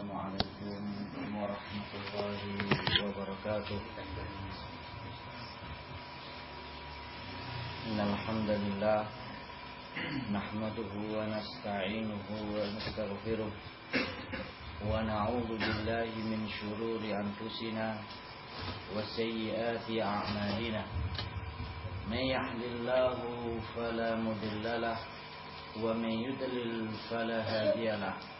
السلام عليكم ورحمة الله وبركاته. إن الحمد لله نحمده ونستعينه ونستغفره ونعوذ بالله من شرور أنفسنا وسيئات أعمالنا. من يحل الله فلا مضل له ومن يضلل فلا هادي له.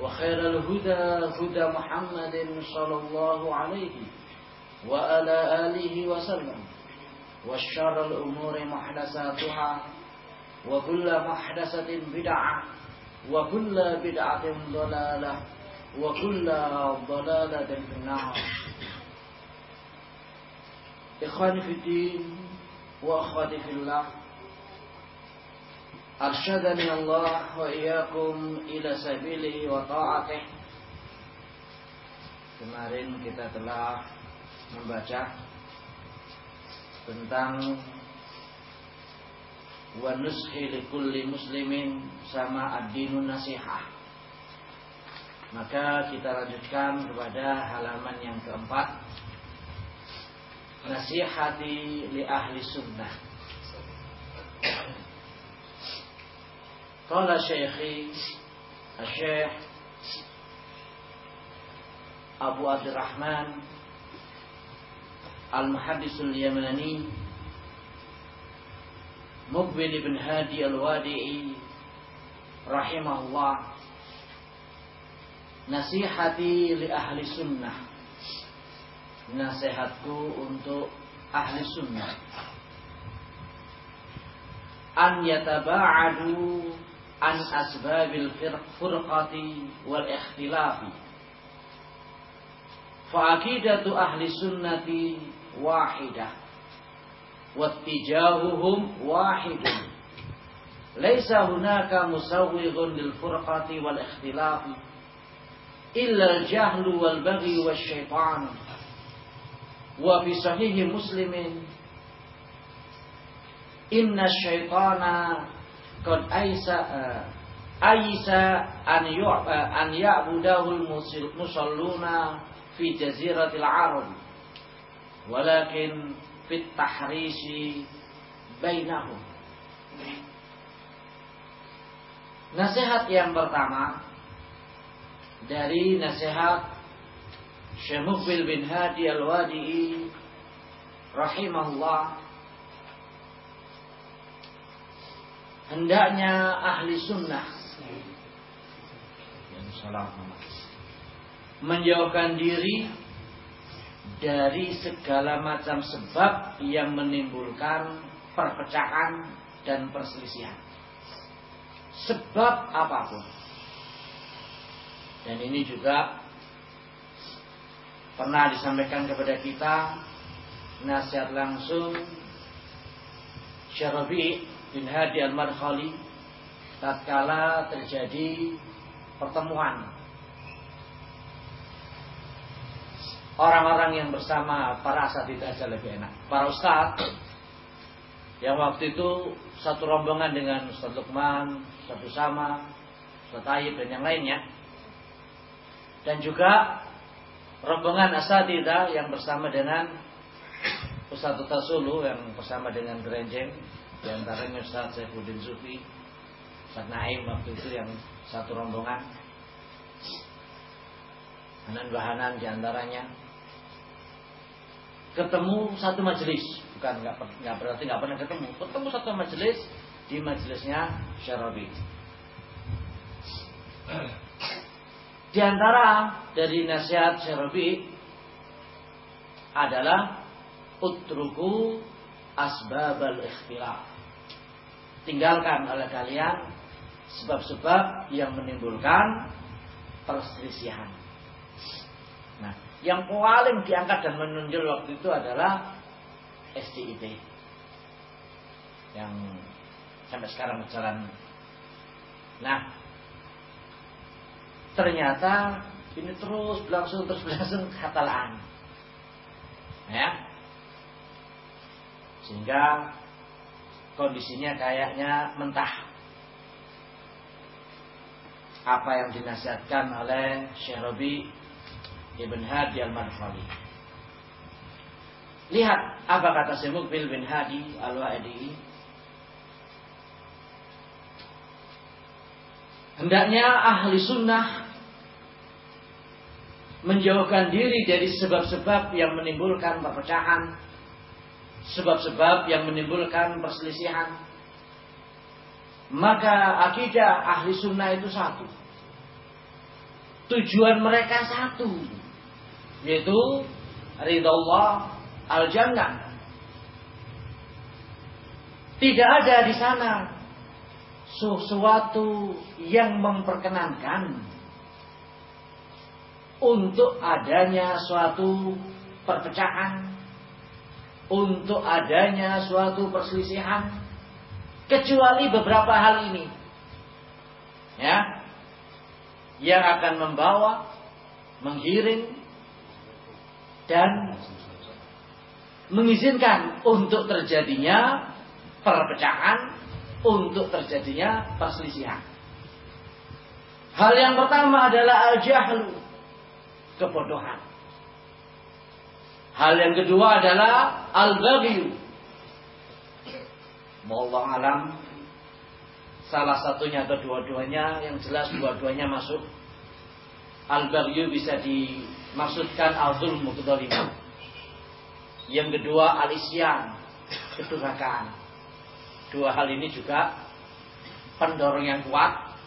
وخير الهدى هدى محمد صلى الله عليه وعلى آله وسلم وشر الأمور محدثاتها وكل محدثة بدعة وكل بدعة ضلالة وكل ضلالة في النار. إخواني في الدين وأخواتي في الله Allah wa iyyakum ila sabili wa. Kemarin kita telah membaca tentang wa nushi li kulli muslimin sama ad-dinun nasihah. Maka kita lanjutkan kepada halaman yang keempat. Nasihati li ahli sunnah. Qala syekhi Syekh Abu Abdurrahman Al-Muhaddisul Yamani Mukbil bin Hadi Al-Wadi'i Rahimahullah Nasihati li ahli sunnah Nasihatku untuk ahli sunnah An yataba'adu عن أسباب الفرقة والإختلاف. فعقيدة أهل السنة واحدة واتجاههم واحد. ليس هناك مسوغ للفرقة والإختلاف إلا الجهل والبغي والشيطان. وفي صحيح مسلم إن الشيطان qad aisa aisa an yu'ba an ya'budahu musalluna fi jaziratil arab. Walakin fit tahrisi bainahum. Nasihat yang pertama dari nasihat Syekh bin Hadi Al-Wadi'i rahimahullah hendaknya ahli sunnah menjauhkan diri dari segala macam sebab yang menimbulkan perpecahan dan perselisihan. Sebab apa pun. Dan ini juga pernah disampaikan kepada kita nasihat langsung Syarabi bin Hadi al-Madkhali tatkala terjadi pertemuan orang-orang yang bersama para asatid aja lebih enak. Para ustaz yang waktu itu satu rombongan dengan Ustaz Lukman, Ustaz Usama, Setaib dan yang lainnya. Dan juga rombongan asatidah yang bersama dengan Ustaz Tasulu yang bersama dengan Gerenjeng di antaranya Ustaz Saifuddin Zufi Ustaz Naim waktu itu yang satu rombongan. Hanan Bahanan di antaranya. Ketemu satu majelis bukan nggak nggak berarti nggak pernah ketemu. Ketemu satu majelis di majelisnya Syarabi. Di antara dari nasihat Syarabi adalah utruku asbabal ikhtilaf tinggalkan oleh kalian sebab-sebab yang menimbulkan perselisihan. Nah yang paling diangkat dan menonjol waktu itu adalah SDIT yang sampai sekarang berjalan. Nah, ternyata ini terus berlangsung terus berlangsung katalan, ya, sehingga kondisinya kayaknya mentah. Apa yang dinasihatkan oleh Syekh Robi Ibn Hadi Al-Madkhali. Lihat apa kata Syekh Mukbil bin Hadi Al-Wa'idi. Hendaknya ahli sunnah menjauhkan diri dari sebab-sebab yang menimbulkan perpecahan, sebab-sebab yang menimbulkan perselisihan. Maka akidah ahli sunnah itu satu. Tujuan mereka satu yaitu ridha Allah al-jannah. Tidak ada di sana sesuatu yang memperkenankan untuk adanya suatu perpecahan, untuk adanya suatu perselisihan, kecuali beberapa hal ini, ya, yang akan membawa, menggiring, dan mengizinkan untuk terjadinya perpecahan, untuk terjadinya perselisihan. Hal yang pertama adalah al-jahlu, kebodohan. Hal yang kedua adalah al-baghyu. Allah alam salah satunya atau dua-duanya yang jelas dua-duanya masuk. Al-baghyu bisa di maksudkan al-zulmu kedzaliman. Yang kedua al-isyan, kedurhakaan. Dua hal ini juga pendorong yang kuat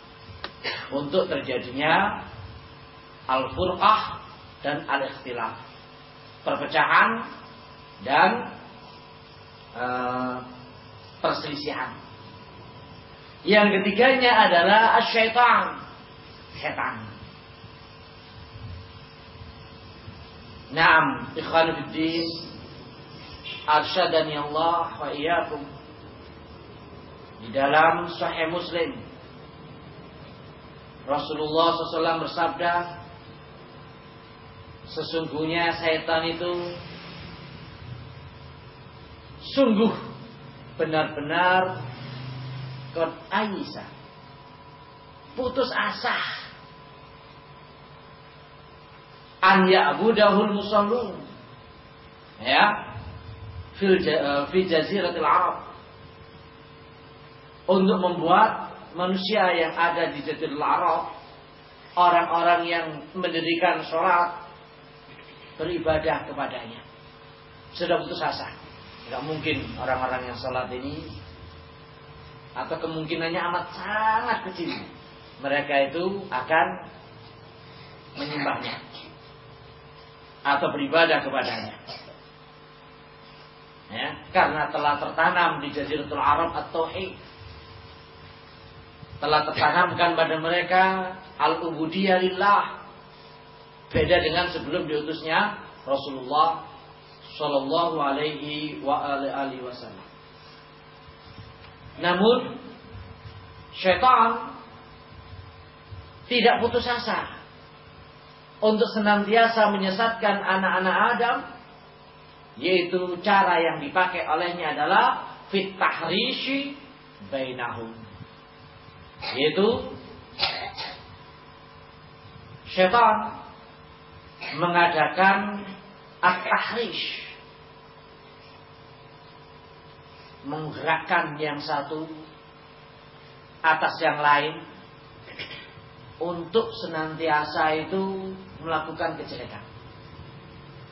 untuk terjadinya al-furqah dan al-ikhtilaf. Perpecahan dan uh, perselisihan. Yang ketiganya adalah asyaitan. Setan. Naam, ikhwan fiddin. Arsyadani Allah wa iyyakum. Di dalam Sahih Muslim Rasulullah SAW bersabda Sesungguhnya setan itu Sungguh Benar-benar Kot Aisyah. Putus asa. An ya'budahul musallun. Ya. Fil eh, fi jaziratil arab. Untuk membuat manusia yang ada di jazirul arab orang-orang yang mendirikan sholat beribadah kepadanya sudah putus asa nggak mungkin orang-orang yang sholat ini atau kemungkinannya amat sangat kecil mereka itu akan menyembahnya atau beribadah kepadanya. Ya, karena telah tertanam di Jaziratul Arab atau tauhid Telah tertanamkan pada mereka al-ubudiyah. Beda dengan sebelum diutusnya Rasulullah Shallallahu alaihi wa wasallam. Namun syaitan tidak putus asa untuk senantiasa menyesatkan anak-anak Adam yaitu cara yang dipakai olehnya adalah fit tahrishi bainahum yaitu Syaitan mengadakan at-tahrish menggerakkan yang satu atas yang lain untuk senantiasa itu melakukan kejelekan.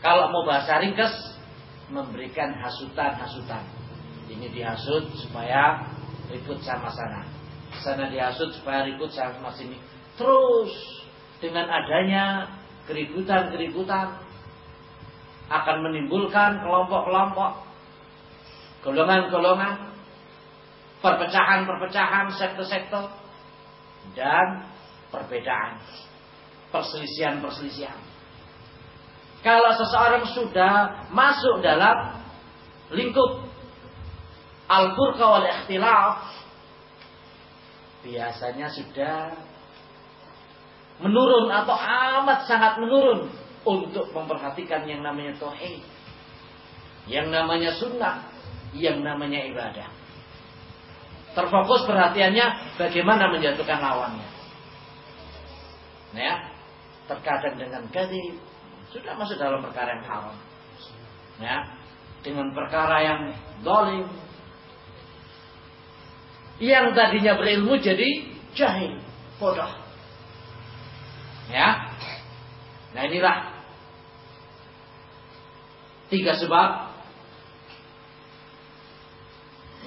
Kalau mau bahasa ringkes, memberikan hasutan-hasutan. Ini dihasut supaya ribut sama sana. Sana dihasut supaya ribut sama sini. Terus dengan adanya keributan-keributan akan menimbulkan kelompok-kelompok, golongan-golongan, perpecahan-perpecahan, sektor-sektor, dan perbedaan, perselisihan-perselisihan. Kalau seseorang sudah masuk dalam lingkup al-furqa wal ikhtilaf, biasanya sudah menurun atau amat sangat menurun untuk memperhatikan yang namanya tauhid, yang namanya sunnah, yang namanya ibadah. Terfokus perhatiannya bagaimana menjatuhkan lawannya. Nah, ya, terkadang dengan gadis sudah masuk dalam perkara yang haram. Ya, dengan perkara yang dolim. Yang tadinya berilmu jadi jahil, bodoh. Ya, nah inilah tiga sebab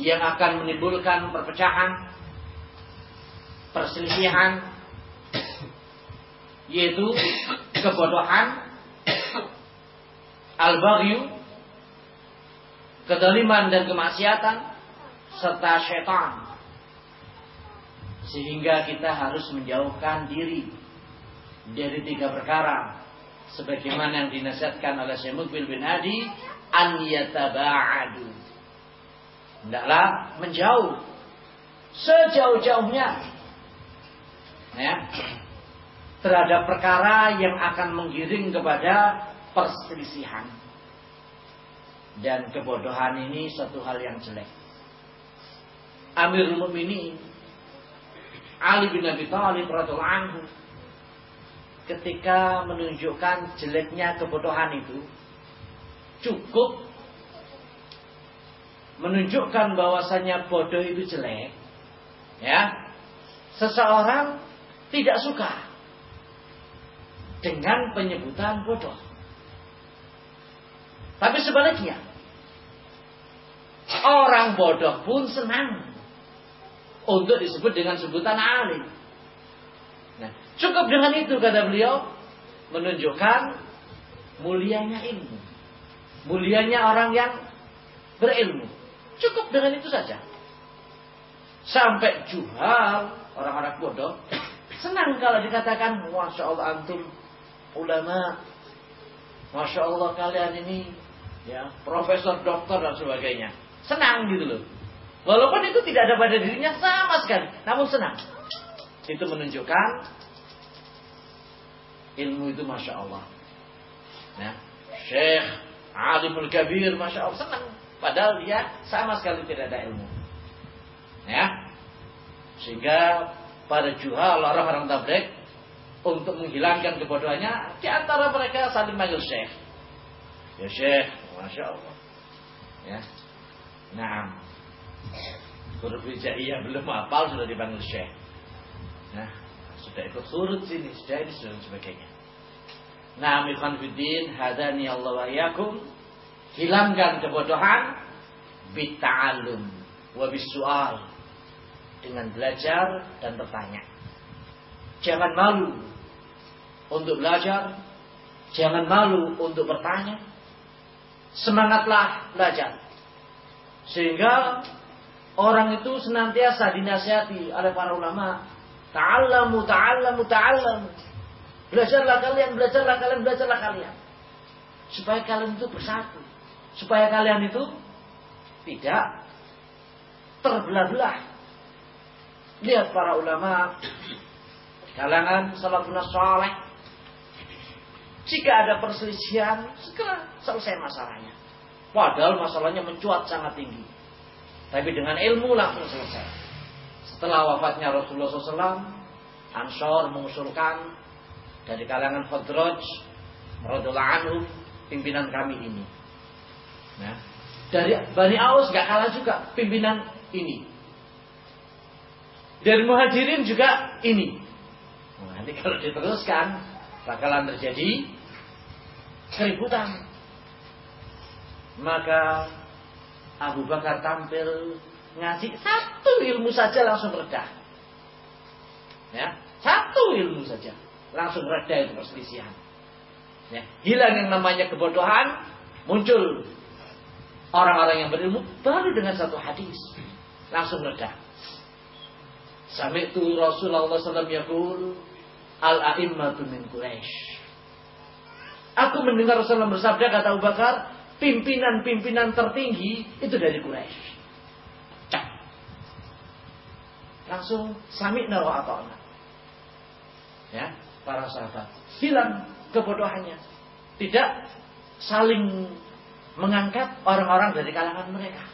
yang akan menimbulkan perpecahan, perselisihan, yaitu kebodohan, al-baghyu, kedaliman dan kemaksiatan, serta syaitan. Sehingga kita harus menjauhkan diri dari tiga perkara. Sebagaimana yang dinasihatkan oleh Syekh Mukbil bin Hadi, an yataba'adu. Hendaklah menjauh sejauh-jauhnya ya, terhadap perkara yang akan menggiring kepada perselisihan. Dan kebodohan ini suatu hal yang jelek. Amirul Mukminin Ali bin Abi Thalib radhiyallahu anhu ketika menunjukkan jeleknya kebodohan itu cukup menunjukkan bahwasanya bodoh itu jelek ya seseorang tidak suka dengan penyebutan bodoh tapi sebaliknya, orang bodoh pun senang untuk disebut dengan sebutan alim. Cukup dengan itu kata beliau menunjukkan mulianya ilmu. Mulianya orang yang berilmu. Cukup dengan itu saja. Sampai jual orang-orang bodoh senang kalau dikatakan Masya Allah antum ulama Masya Allah kalian ini ya profesor, dokter dan sebagainya. Senang gitu loh. Walaupun itu tidak ada pada dirinya sama sekali, namun senang. Itu menunjukkan ilmu itu masya Allah. Ya. Syekh Alimul Kabir masya Allah senang. Padahal dia sama sekali tidak ada ilmu. Ya. Sehingga pada juhal orang-orang tabligh untuk menghilangkan kebodohannya di antara mereka saling manggil syekh. Ya syekh, Masya Allah. Ya. Nah. Huruf hijaiyah belum hafal sudah dipanggil syekh. Nah, sudah ikut surut sini, sudah ini sudah sebagainya. Nah, ikhwan fiddin, hadani Allah wa yakum. Hilangkan kebodohan bitta'alum wa bisual dengan belajar dan bertanya. Jangan malu untuk belajar, jangan malu untuk bertanya, semangatlah belajar. Sehingga orang itu senantiasa dinasihati oleh para ulama. Ta'allamu, ta'allamu, ta'allamu. Belajarlah kalian, belajarlah kalian, belajarlah kalian. Supaya kalian itu bersatu. Supaya kalian itu tidak terbelah-belah. Lihat para ulama kalangan salafun saleh jika ada perselisihan, segera selesai masalahnya. Padahal masalahnya mencuat sangat tinggi. Tapi dengan ilmu langsung selesai. Setelah wafatnya Rasulullah SAW, Ansor mengusulkan dari kalangan Khadraj radhiyallahu anhu pimpinan kami ini. Nah, dari Bani Aus gak kalah juga pimpinan ini. Dari Muhajirin juga ini. Nah, nanti kalau diteruskan bakalan terjadi keributan. Maka Abu Bakar tampil ngasih satu ilmu saja langsung reda. Ya, satu ilmu saja langsung reda itu perselisihan. Ya, hilang yang namanya kebodohan, muncul orang-orang yang berilmu baru dengan satu hadis langsung reda. Sampai itu Rasulullah SAW yakul al-a'immatu min Quraisy. Aku mendengar Rasulullah bersabda kata Abu Bakar, pimpinan-pimpinan tertinggi itu dari Quraisy. Langsung sami wa ata'na. Ya, para sahabat hilang kebodohannya. Tidak saling mengangkat orang-orang dari kalangan mereka.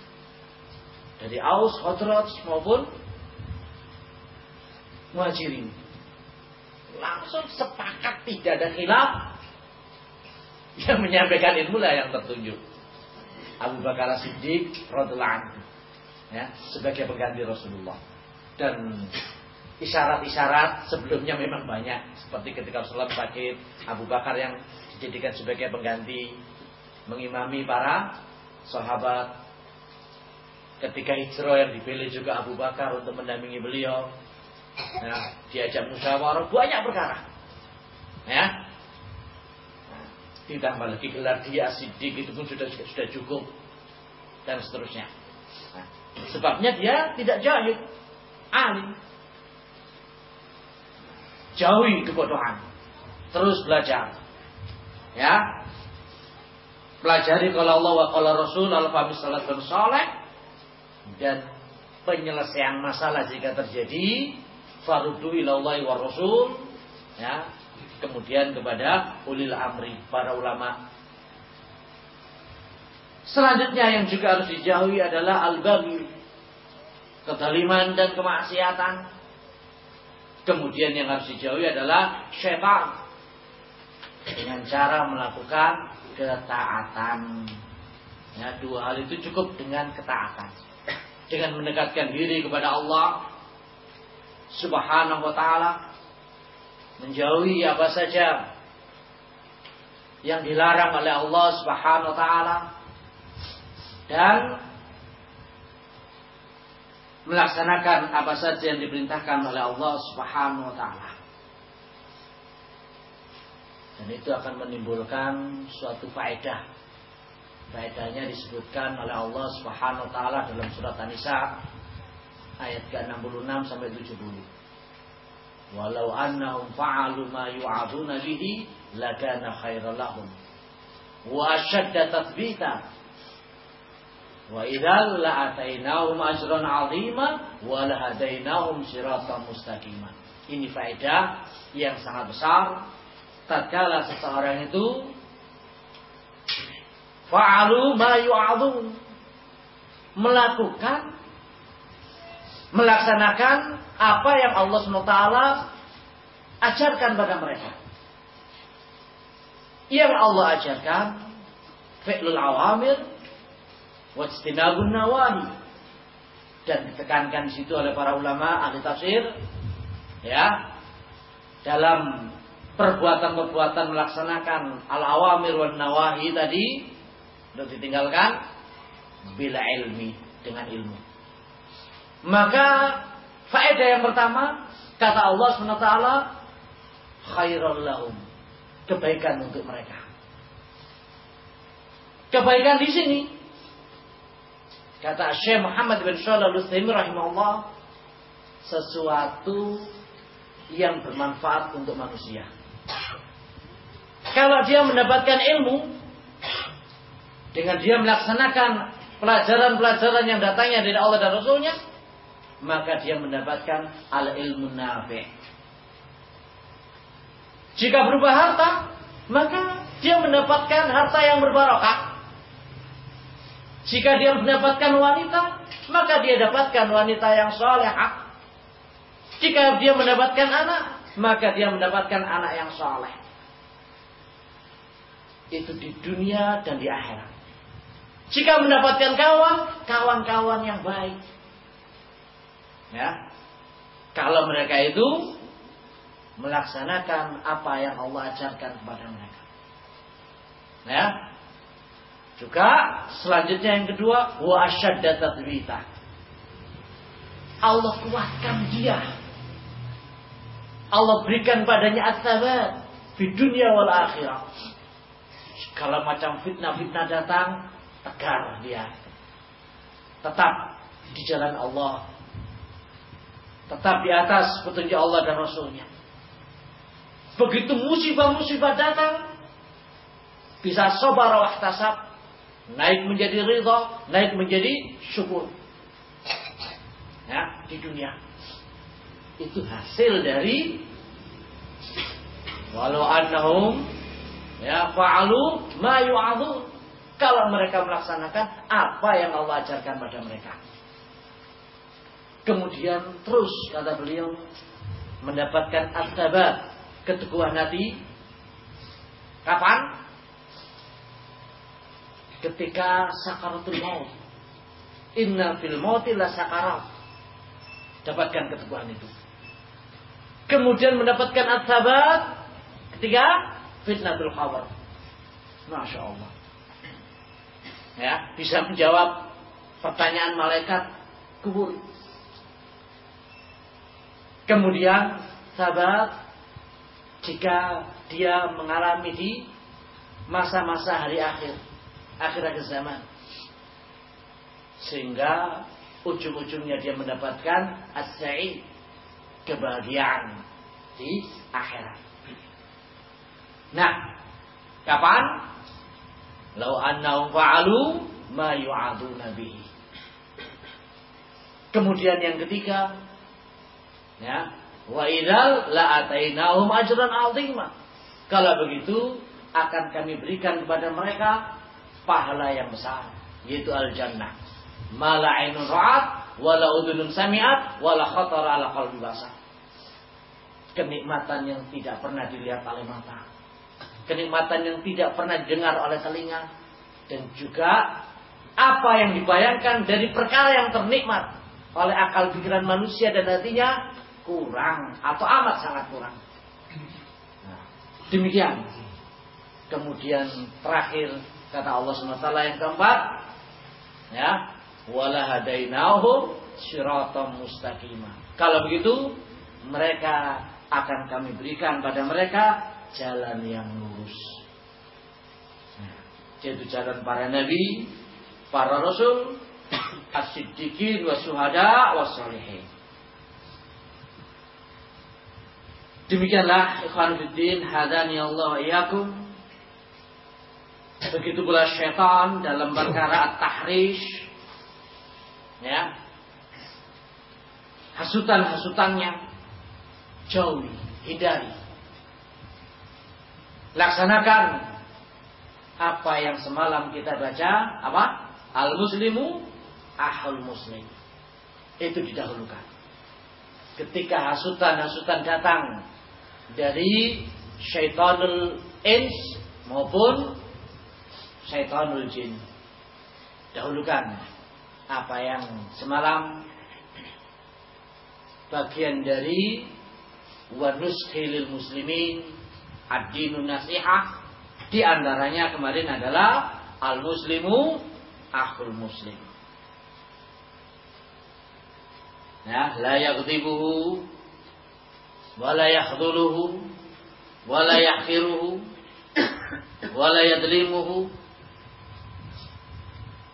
Dari Aus, Khosroj maupun Muhajirin. Langsung sepakat tidak ada khilaf yang menyampaikan ilmu lah yang tertunjuk. Abu Bakar Siddiq radhiallahu ya, sebagai pengganti Rasulullah. Dan isyarat-isyarat sebelumnya memang banyak. Seperti ketika Rasulullah sakit Abu Bakar yang dijadikan sebagai pengganti mengimami para sahabat. Ketika hijrah yang dipilih juga Abu Bakar untuk mendampingi beliau. Ya, diajak musyawarah banyak perkara. Ya. Ditambah lagi gelar dia sidik itu pun sudah sudah cukup. Dan seterusnya. Nah, sebabnya dia tidak jahil alim Jauhi kebodohan. Terus belajar. Ya. Pelajari kalau Allah wa kalau Rasul al-fahmi salat soleh. Dan penyelesaian masalah jika terjadi. Farudu ilallahi wa Rasul. Ya. Kemudian kepada ulil amri. Para ulama. Selanjutnya yang juga harus dijauhi adalah al-baghi. Kedaliman dan kemaksiatan Kemudian yang harus dijauhi adalah syaitan. Dengan cara melakukan ketaatan. Ya, dua hal itu cukup dengan ketaatan. Dengan mendekatkan diri kepada Allah Subhanahu wa taala. Menjauhi apa saja yang dilarang oleh Allah Subhanahu wa taala dan melaksanakan apa saja yang diperintahkan oleh Allah Subhanahu wa taala. Dan itu akan menimbulkan suatu faedah. Faedahnya disebutkan oleh Allah Subhanahu wa taala dalam surat An-Nisa ayat ke-66 sampai 70. Walau annahum fa'alu ma yu'aduna bihi lakana khairan lahum wa ashadda tathbita Wa idzal la'atainahum ajran 'azima wa lahadainahum siratan mustaqima. Ini faedah yang sangat besar tatkala seseorang itu fa'alu ma yu'adun melakukan melaksanakan apa yang Allah SWT ajarkan pada mereka. Yang Allah ajarkan fi'lul awamir wajtinabun nawahi dan ditekankan di situ oleh para ulama ahli tafsir ya dalam perbuatan-perbuatan melaksanakan al-awamir wan nawahi tadi untuk ditinggalkan bila ilmi dengan ilmu. Maka faedah yang pertama kata Allah SWT khairul lahum kebaikan untuk mereka. Kebaikan di sini Kata Syekh Muhammad bin Shalih Al-Utsaimin rahimahullah sesuatu yang bermanfaat untuk manusia. Kalau dia mendapatkan ilmu dengan dia melaksanakan pelajaran-pelajaran yang datangnya dari Allah dan Rasulnya, maka dia mendapatkan al-ilmu nafi. Jika berubah harta, maka dia mendapatkan harta yang berbarokah. Jika dia mendapatkan wanita, maka dia dapatkan wanita yang solehah. Jika dia mendapatkan anak, maka dia mendapatkan anak yang soleh. Itu di dunia dan di akhirat. Jika mendapatkan kawan, kawan-kawan yang baik. Ya. Kalau mereka itu melaksanakan apa yang Allah ajarkan kepada mereka. Ya. Juga selanjutnya yang kedua, wa asyadda tatbita. Allah kuatkan dia. Allah berikan padanya as-sabat di dunia wal akhirah. Segala macam fitnah-fitnah datang, tegar dia. Tetap di jalan Allah. Tetap di atas petunjuk Allah dan Rasulnya. Begitu musibah-musibah datang, bisa sobar wahtasab, naik menjadi ridha, naik menjadi syukur. Ya, di dunia. Itu hasil dari walau annahum ya fa'alu ma yu'adun. Kalau mereka melaksanakan apa yang Allah ajarkan pada mereka. Kemudian terus kata beliau mendapatkan asabat keteguhan hati. Kapan? Ketika sakaratul maut. Inna fil mauti la sakarat. Dapatkan keteguhan itu. Kemudian mendapatkan asabat ketika fitnatul khabar. Masya Allah. Ya, bisa menjawab pertanyaan malaikat kubur. Kemudian sahabat jika dia mengalami di masa-masa hari akhir, akhir-akhir zaman. Sehingga ujung-ujungnya dia mendapatkan as-sa'id, kebahagiaan di akhirat. Nah, kapan? Lau annahum fa'alu ma yu'aduna bihi. Kemudian yang ketiga, Ya. Wa idzal la atainahum ajran 'azima. Kalau begitu akan kami berikan kepada mereka pahala yang besar, yaitu al-jannah. Mala ainun ra'at wala udunun sami'at wala khatara ala qalbi basar. Kenikmatan yang tidak pernah dilihat oleh mata. Kenikmatan yang tidak pernah didengar oleh telinga dan juga apa yang dibayangkan dari perkara yang ternikmat oleh akal pikiran manusia dan hatinya kurang atau amat sangat kurang. Nah, demikian. Kemudian terakhir kata Allah SWT yang keempat, ya, wala hadainahum siratam mustaqimah. Kalau begitu, mereka akan kami berikan pada mereka jalan yang lurus. Nah, yaitu jalan para nabi, para rasul, as-siddiqin wa syuhada wa salihin. Demikianlah ikhwan hadani Allah iyakum. Begitu pula syaitan dalam perkara at-tahrish. Ya. Hasutan-hasutannya jauhi, hindari. Laksanakan apa yang semalam kita baca, apa? Al-muslimu ahul muslim. Itu didahulukan. Ketika hasutan-hasutan datang dari syaitanul ins maupun syaitanul jin. Dahulukan apa yang semalam bagian dari wanushilil muslimin ad-dinun nasihah di antaranya kemarin adalah al-muslimu akhul muslim. Ya, la yaghdibuhu wala yakhdhuluhu wala yakhiruhu wala yadlimuhu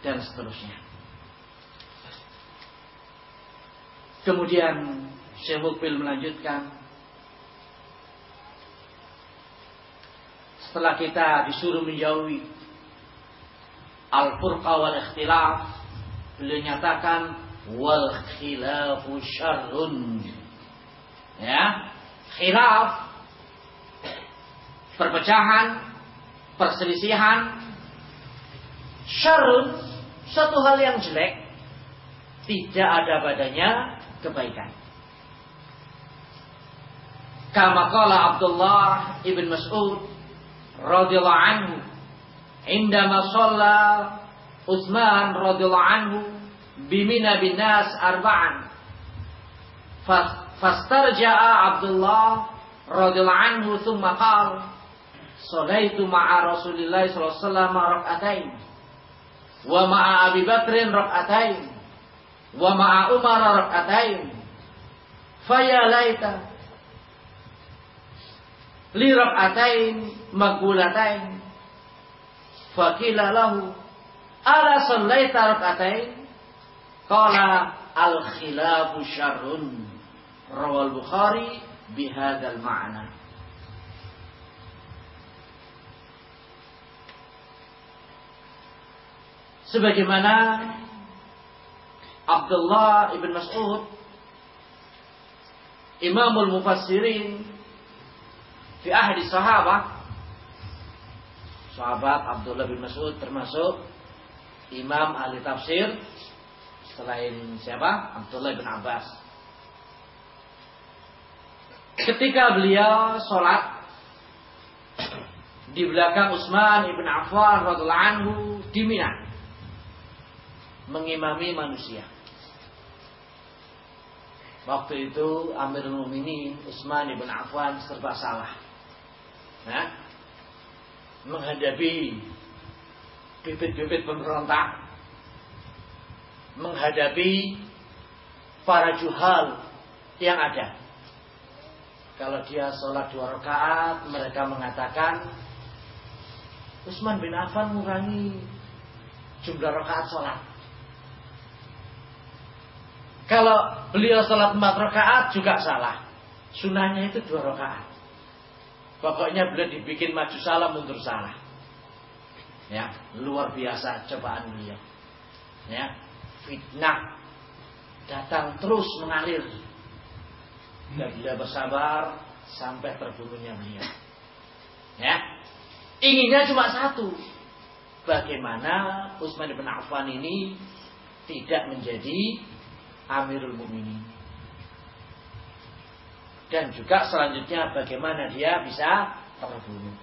dan seterusnya. Kemudian Syekh Mukbil melanjutkan setelah kita disuruh menjauhi al-furqa wal ikhtilaf beliau nyatakan wal khilafu syarrun ya khilaf, perpecahan, perselisihan, syarun, satu hal yang jelek, tidak ada badannya kebaikan. Kama qala Abdullah ibn Mas'ud radhiyallahu anhu indama shalla Utsman radhiyallahu anhu bimina bin nas arba'an fastarja'a Abdullah radhiyallahu anhu thumma qala Salaitu ma'a Rasulillah sallallahu alaihi wasallam rak'atain wa ma'a Abi Bakrin rak'atain. Wa ma'a Umar rak'atain. Faya laita. Li rak'atain magulatain. Fakila lahu. Ala sallaita rak'atain? Qala al khilafu syarrun. Rawal sebagaimana Abdullah ibn Mas'ud Imamul Mufassirin di ahli sahabat sahabat Abdullah bin Mas'ud termasuk imam ahli tafsir selain siapa? Abdullah bin Abbas. Ketika beliau sholat di belakang Utsman ibn Affan radhiallahu anhu di Mina mengimami manusia. Waktu itu Amirul Mukminin Utsman ibn Affan serba salah. Nah, menghadapi bibit-bibit pemberontak, menghadapi para juhal yang ada. Kalau dia sholat dua rakaat, mereka mengatakan Utsman bin Affan mengurangi jumlah rakaat sholat. Kalau beliau sholat empat rakaat juga salah. Sunahnya itu dua rakaat. Pokoknya beliau dibikin maju salah mundur salah. Ya, luar biasa cobaan beliau. Ya, fitnah datang terus mengalir. Dan beliau bersabar sampai terbunuhnya beliau. Ya, inginnya cuma satu. Bagaimana Utsman bin Affan ini tidak menjadi Amirul Mukminin. Dan juga selanjutnya bagaimana dia bisa terbunuh.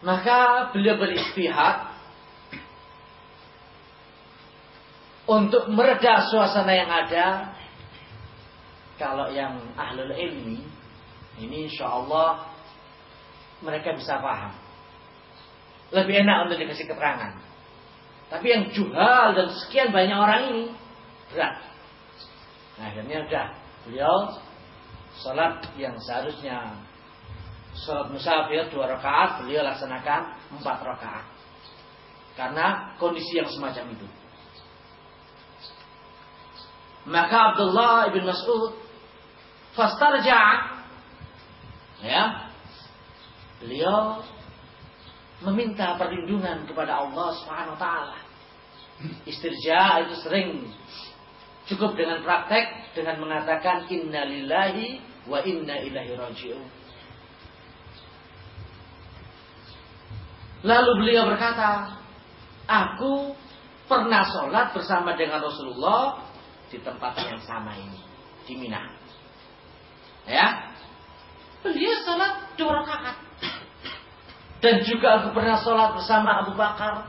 Maka beliau beristihad untuk mereda suasana yang ada. Kalau yang ahlul ilmi, ini insya Allah mereka bisa paham. Lebih enak untuk dikasih keterangan. Tapi yang juhal dan sekian banyak orang ini berat. Nah, akhirnya udah beliau sholat yang seharusnya sholat musafir dua rakaat beliau laksanakan empat rakaat karena kondisi yang semacam itu. Maka Abdullah ibn Mas'ud fastarja ya beliau meminta perlindungan kepada Allah Subhanahu wa taala. Istirja itu sering cukup dengan praktek dengan mengatakan innalillahi wa inna ilaihi raji'un. Lalu beliau berkata, aku pernah sholat bersama dengan Rasulullah di tempat yang sama ini, di Mina. Ya, beliau sholat dua rakaat. Dan juga aku pernah sholat bersama Abu Bakar.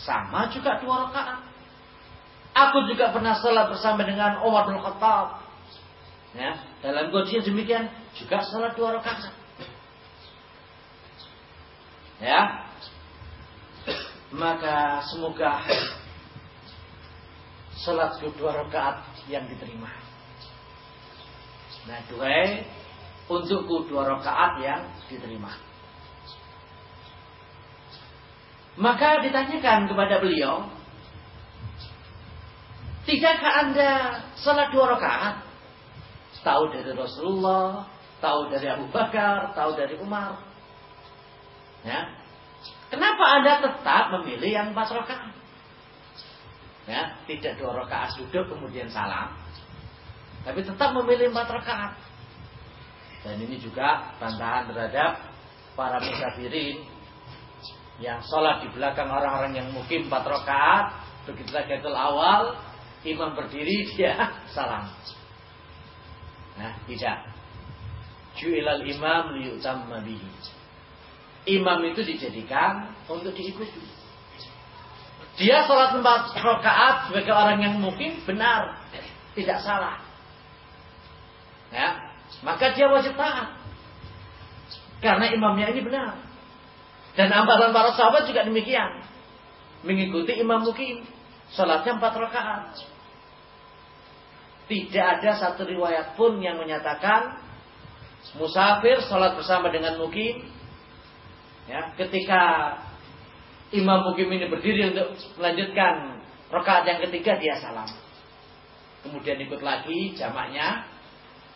Sama juga dua rakaat. Aku juga pernah sholat bersama dengan Umar bin Khattab. Ya, dalam kondisi demikian juga sholat dua rakaat. Ya, maka semoga sholat dua rakaat yang diterima. Nah, doa untukku dua rakaat yang diterima. Maka ditanyakan kepada beliau, Tidakkah anda salat dua rakaat? Tahu dari Rasulullah, tahu dari Abu Bakar, tahu dari Umar. Ya. Kenapa anda tetap memilih yang empat rakaat? Ya, tidak dua rakaat duduk kemudian salam, tapi tetap memilih empat rakaat. Dan ini juga bantahan terhadap para musafirin yang sholat di belakang orang-orang yang mungkin empat rakaat begitu tahiyatul awal imam berdiri dia salam Nah, tidak. Ju'ilal imam liyutamma bihi. Imam itu dijadikan untuk diikuti. Dia sholat empat rakaat sebagai orang yang mungkin benar, tidak salah. Ya, maka dia wajib taat. Karena imamnya ini benar. Dan amalan para sahabat juga demikian. Mengikuti imam mukim. Sholatnya empat rakaat. Tidak ada satu riwayat pun yang menyatakan musafir sholat bersama dengan mukim. Ya, ketika imam mukim ini berdiri untuk melanjutkan rakaat yang ketiga dia salam. Kemudian ikut lagi jamaknya.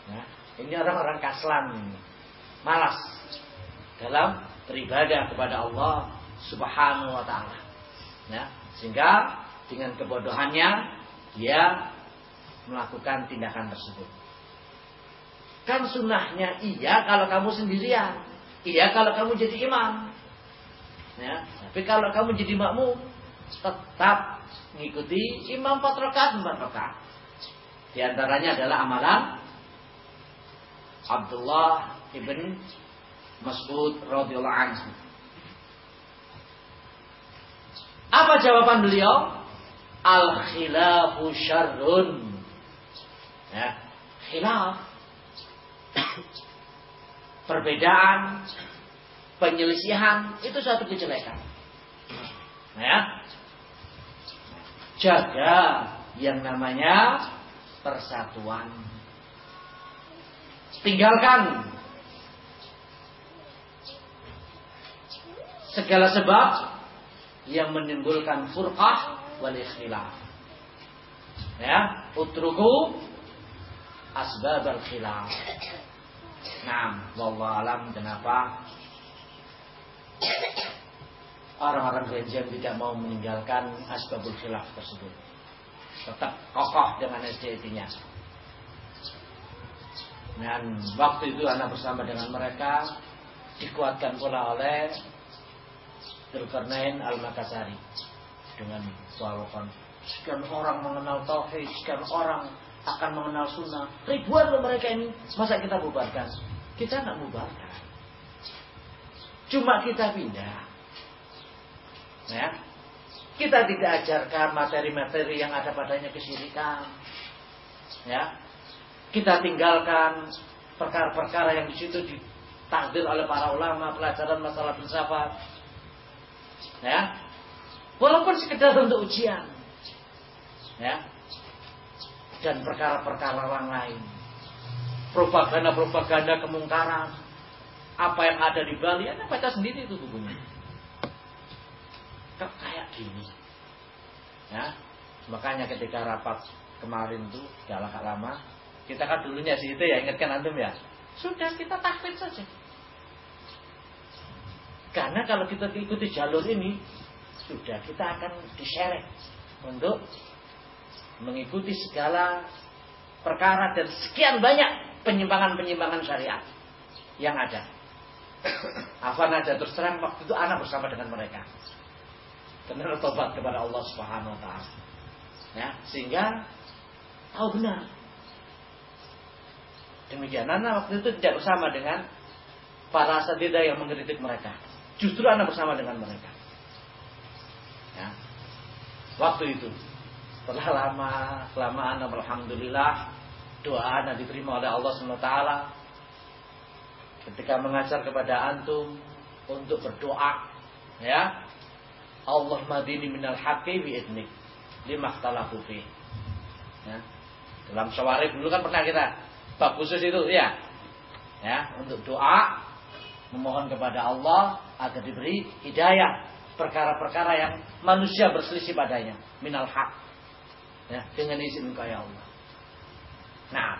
Ya, ini orang-orang kaslan. Malas dalam beribadah kepada Allah Subhanahu wa taala. Ya, sehingga dengan kebodohannya dia melakukan tindakan tersebut. Kan sunnahnya iya kalau kamu sendirian. Iya kalau kamu jadi imam. Ya, tapi kalau kamu jadi makmum tetap mengikuti imam empat rakaat empat. Di antaranya adalah amalan Abdullah ibn Mas'ud radhiyallahu anhu. Apa jawaban beliau? Al khilafu syarrun. Ya, khilaf perbedaan, penyelisihan itu suatu kejelekan. Ya. Jaga yang namanya persatuan. Tinggalkan segala sebab yang menimbulkan furqah wal ikhtilaf. Ya, utruku asbab al khilaf. Nah, wallah alam kenapa orang-orang Genjem tidak mau meninggalkan asbabul khilaf tersebut. Tetap kokoh dengan SDIT-nya. Dan waktu itu anak bersama dengan mereka dikuatkan pula oleh Zulkarnain Al-Makasari dengan suarakan sekian orang mengenal tauhid, sekian orang akan mengenal sunnah. Ribuan loh mereka ini. Masa kita bubarkan? Kita nggak bubarkan. Cuma kita pindah. Ya. Kita tidak ajarkan materi-materi yang ada padanya kesyirikan. Ya. Kita tinggalkan perkara-perkara yang di situ ditakdir oleh para ulama, pelajaran masalah filsafat. Ya. Walaupun sekedar untuk ujian. Ya dan perkara-perkara orang lain. Propaganda-propaganda kemungkaran. Apa yang ada di Bali, Anda baca sendiri itu bukunya. Kok kayak gini. Ya, makanya ketika rapat kemarin sudah agak lama, kita kan dulunya sih itu ya, ingatkan antum ya. Sudah kita takfir saja. Karena kalau kita ikuti jalur ini, sudah kita akan diseret untuk mengikuti segala perkara dan sekian banyak penyimpangan-penyimpangan syariat yang ada. Afan ada terus terang waktu itu anak bersama dengan mereka. Karena tobat kepada Allah Subhanahu wa taala. Ya, sehingga tahu benar. Demikian anak waktu itu tidak bersama dengan para asatidah yang mengkritik mereka. Justru anak bersama dengan mereka. Ya. Waktu itu. Setelah lama, kelamaan alhamdulillah doa anak diterima oleh Allah SWT ketika mengajar kepada antum untuk berdoa ya. Allah madini minal haqqi bi idnik. Lima ikhtalafu ya. Dalam syawarif dulu kan pernah kita bab khusus itu ya. Ya untuk doa memohon kepada Allah agar diberi hidayah perkara-perkara yang manusia berselisih padanya minal haq ya, dengan izin engkau ya Allah. Nah,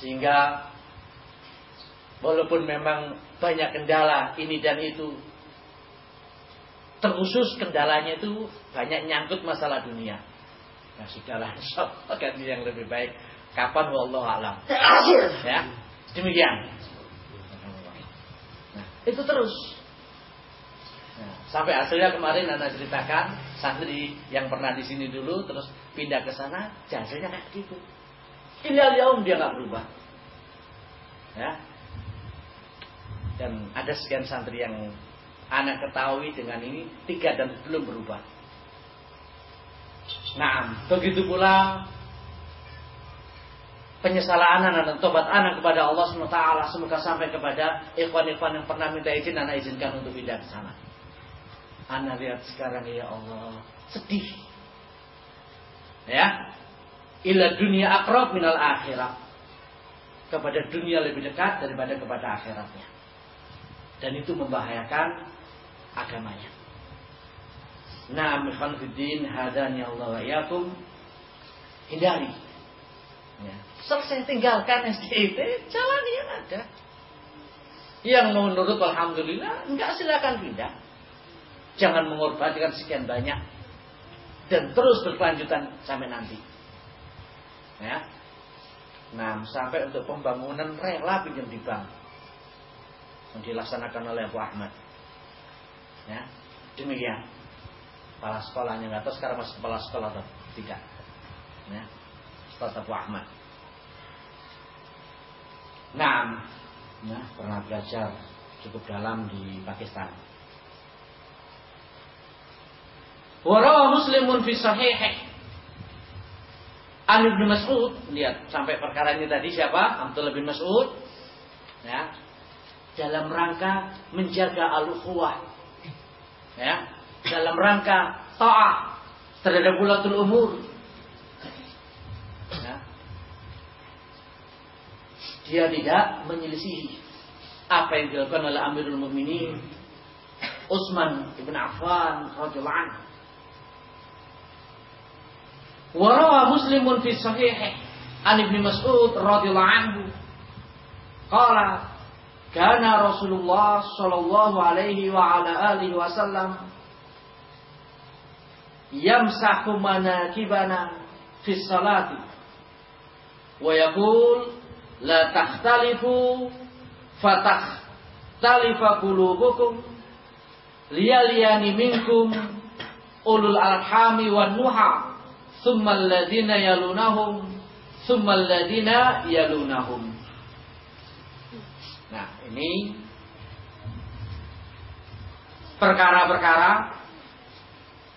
sehingga walaupun memang banyak kendala ini dan itu, terkhusus kendalanya itu banyak nyangkut masalah dunia. Nah, sudahlah, ganti yang lebih baik. Kapan wallahu alam. Ya, demikian. Itu terus. Nah, sampai hasilnya kemarin Anda ceritakan santri yang pernah di sini dulu terus pindah ke sana, hasilnya kayak gitu. Ilal yaum dia nggak berubah. Ya. Dan ada sekian santri yang anak ketahui dengan ini tiga dan belum berubah. Nah, begitu pula penyesalan anak dan tobat anak kepada Allah SWT semoga sampai kepada ikhwan-ikhwan yang pernah minta izin anak izinkan untuk pindah ke sana. Anak lihat sekarang ya Allah sedih. Ya, ila dunia akrab minal akhirat kepada dunia lebih dekat daripada kepada akhiratnya. Dan itu membahayakan agamanya. Nah, ikhwan fiddin hadani Allah wa hindari. Ya. Selesai tinggalkan SDIT, jalan yang ada. Yang mau nurut alhamdulillah, enggak silakan pindah. Jangan mengorbankan sekian banyak dan terus berkelanjutan sampai nanti. Ya. Nah, sampai untuk pembangunan rela pinjam di bank yang dilaksanakan oleh Abu Ahmad. Ya, demikian. Kepala sekolahnya nggak tahu sekarang masih kepala sekolah atau tidak. Ya, Ustaz Abu Ahmad. Nah, ya, pernah belajar cukup dalam di Pakistan. Warawa Muslimun fi sahihih An bin Mas'ud, lihat sampai perkara ini tadi siapa? Abdullah bin Mas'ud. Ya. Dalam rangka menjaga al-ukhuwah ya, dalam rangka taat terhadap bulatul umur. Ya. Dia tidak menyelisihi apa yang dilakukan oleh Amirul Mukminin Utsman ibn Affan radhiyallahu anhu. Warawa Muslimun fi sahih an Ibnu Mas'ud radhiyallahu anhu. Qala Kana Rasulullah sallallahu alaihi wa ala alihi wasallam yamsahu manakibana fi salati. Wa yaqul la takhtalifu fatakhtalifa qulubukum. Liyaliyani minkum ulul arhami wan nuha. Thumma alladhina yalunahum thumma alladhina yalunahum. Nah, ini perkara-perkara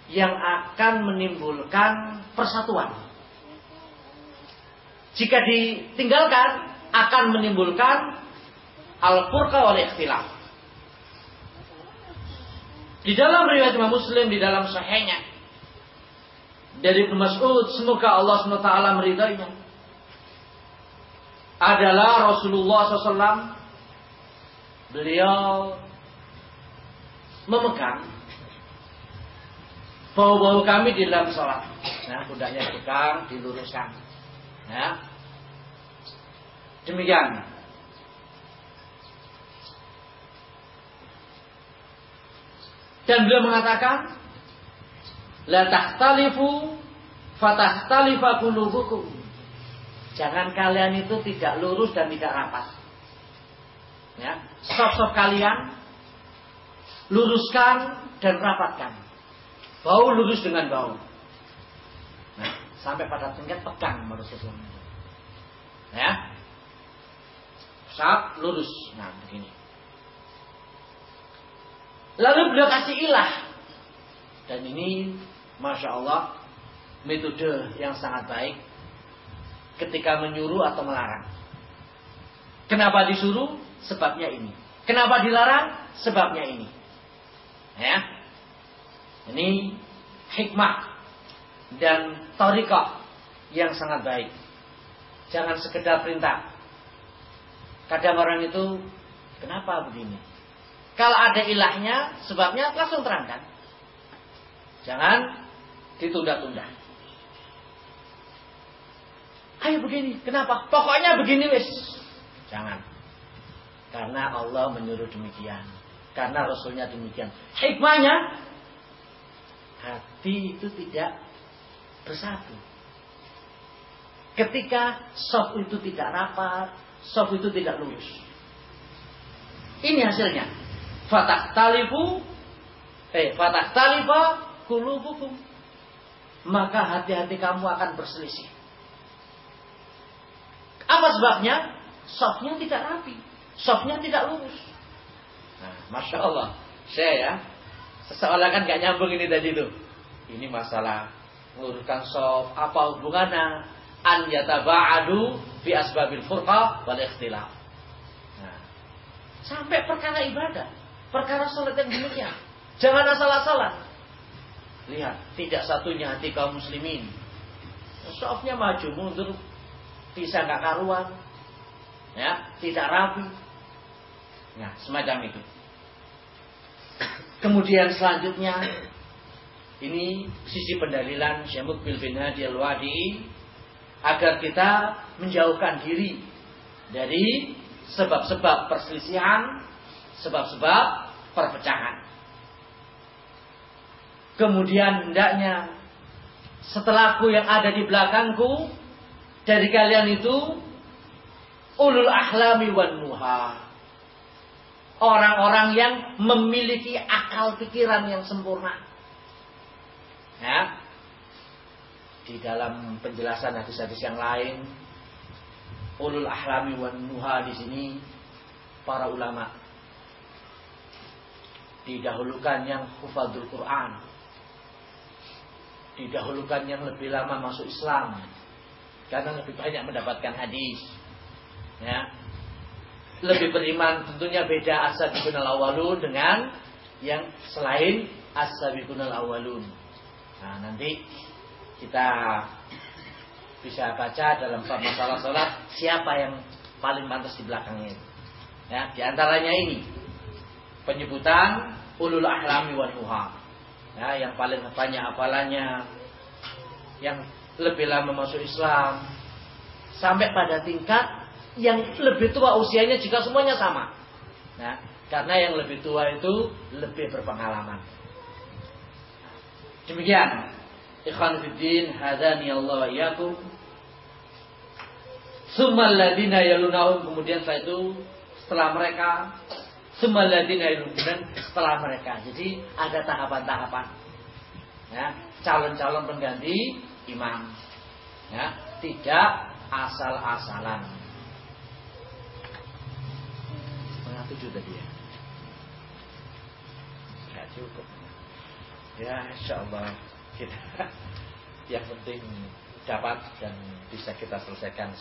yang akan menimbulkan persatuan. Jika ditinggalkan akan menimbulkan al-furqa wal ikhtilaf. Di dalam riwayat Imam Muslim di dalam sahihnya dari Ibnu Mas'ud semoga Allah SWT meridainya adalah Rasulullah SAW beliau memegang bau-bau kami di dalam sholat. Nah, pundaknya dipegang, diluruskan. Ya. Demikian. Dan beliau mengatakan, La tahtalifu fatahtalifa qulubukum. Jangan kalian itu tidak lurus dan tidak rapat. Ya, stop-stop kalian luruskan dan rapatkan. Bau lurus dengan bau. Nah, sampai pada tingkat pegang menurut Islam. Ya. Sap lurus. Nah, begini. Lalu beliau kasih ilah. Dan ini Masya Allah metode yang sangat baik ketika menyuruh atau melarang. Kenapa disuruh? Sebabnya ini. Kenapa dilarang? Sebabnya ini. Ya. Ini hikmah dan torikoh yang sangat baik. Jangan sekedar perintah. Kadang orang itu, kenapa begini? Kalau ada ilahnya, sebabnya langsung terangkan. Jangan ditunda-tunda. Ayo begini, kenapa? Pokoknya begini wis. Jangan. Karena Allah menyuruh demikian. Karena Rasulnya demikian. Hikmahnya, hati itu tidak bersatu. Ketika soft itu tidak rapat, soft itu tidak lurus. Ini hasilnya. Fatah talifu, eh fatah talifa kulubukum. Maka hati-hati kamu akan berselisih. Apa sebabnya? Sofnya tidak rapi. Sofnya tidak lurus. Nah, Masya Allah. Saya ya. Seseorang kan gak nyambung ini tadi tuh. Ini masalah meluruskan sof. Apa hubungannya? An yataba'adu fi asbabil furqa wal ikhtilaf. Nah, sampai perkara ibadah. Perkara sholat yang demikian. Jangan asal-asalan. Lihat, tidak satunya hati kaum muslimin. Sofnya maju mundur bisa nggak karuan, ya tidak rapi, nah semacam itu. Kemudian selanjutnya ini sisi pendalilan Syamuk bil bin Hadi al-Wadi agar kita menjauhkan diri dari sebab-sebab perselisihan, sebab-sebab perpecahan. Kemudian hendaknya setelahku yang ada di belakangku dari kalian itu ulul ahlami wan nuha. Orang-orang yang memiliki akal pikiran yang sempurna. Ya. Di dalam penjelasan hadis-hadis yang lain, ulul ahlami wan nuha di sini para ulama didahulukan yang hufadzul Quran didahulukan yang lebih lama masuk Islam karena lebih banyak mendapatkan hadis. Ya. Lebih beriman tentunya beda as-sabiqun awalun dengan yang selain as-sabiqun awalun. Nah, nanti kita bisa baca dalam bab masalah sholat siapa yang paling pantas di belakangnya. Ya, di antaranya ini penyebutan ulul ahlami wal nuha. Ya, yang paling banyak apalannya, yang lebih lama masuk Islam sampai pada tingkat yang lebih tua usianya jika semuanya sama. Nah, karena yang lebih tua itu lebih berpengalaman. Demikian. Ikhwan fiddin hadani Allah iyakum. Summal ladina yalunahum kemudian setelah itu setelah mereka summal ladina yalunahum setelah mereka. Jadi ada tahapan-tahapan. Ya, calon-calon pengganti imam. Ya, tidak asal-asalan. Setengah tujuh tadi ya. Ya cukup. Ya insya Allah kita yang penting dapat dan bisa kita selesaikan